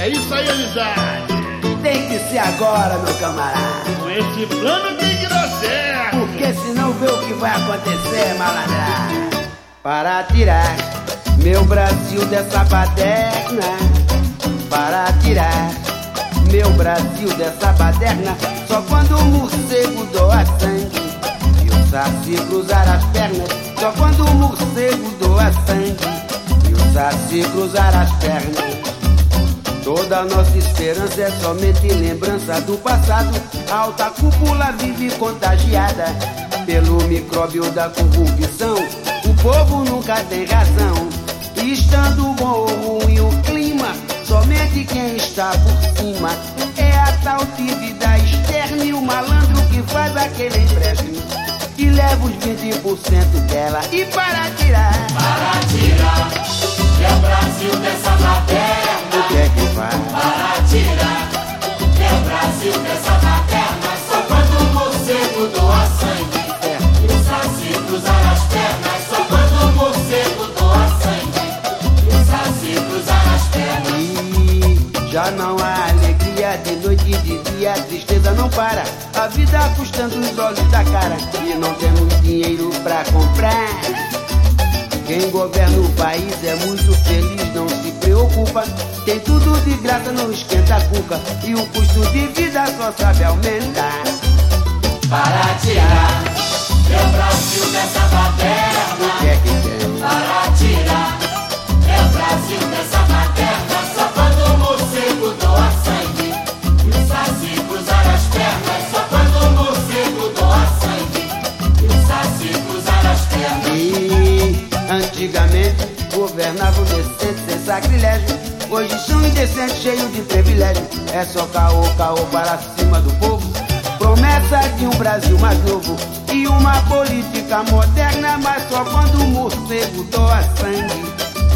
É isso aí, amizade. Tem que ser agora, meu camarada. Com esse plano tem que dar certo. Porque senão vê o que vai acontecer, malandra. Para tirar meu Brasil dessa baderna. Para tirar meu Brasil dessa baderna. Só quando o morcego doa sangue e o saci cruzar as pernas. Só quando o morcego doa sangue e o saci cruzar as pernas. Toda nossa esperança é somente lembrança do passado. A alta cúpula vive contagiada pelo micróbio da corrupção. O povo nunca tem razão. Estando bom ou ruim o clima, somente quem está por cima é a tal dívida externa e o malandro que faz aquele empréstimo. Que leva os 20% dela e para tirar. Para não para. A vida custando os olhos da cara e não temos dinheiro pra comprar. Quem governa o país é muito feliz, não se preocupa. Tem tudo de graça, não esquenta a cuca. E o custo de vida só sabe aumentar. Para tirar, é o Brasil dessa O E antigamente governavam decente sem sacrilégio. Hoje são indecentes, cheios de privilégio. É só caô, caô para cima do povo. Promessa de um Brasil mais novo e uma política moderna, mas só quando o morcego doa sangue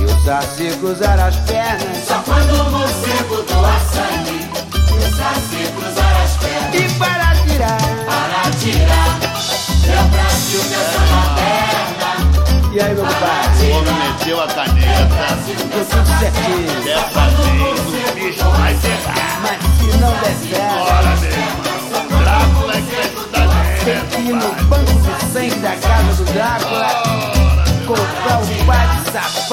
e o saci as pernas. Só quando o morcego doa O meteu a caneta. Ficou dessa tudo certinho. Dessa vez o bicho vai pegar. Mas se não der certo, Bora, meu irmão. Drácula é que vai estudar tem no banco de sangue da casa do Drácula comprar um par de sapato.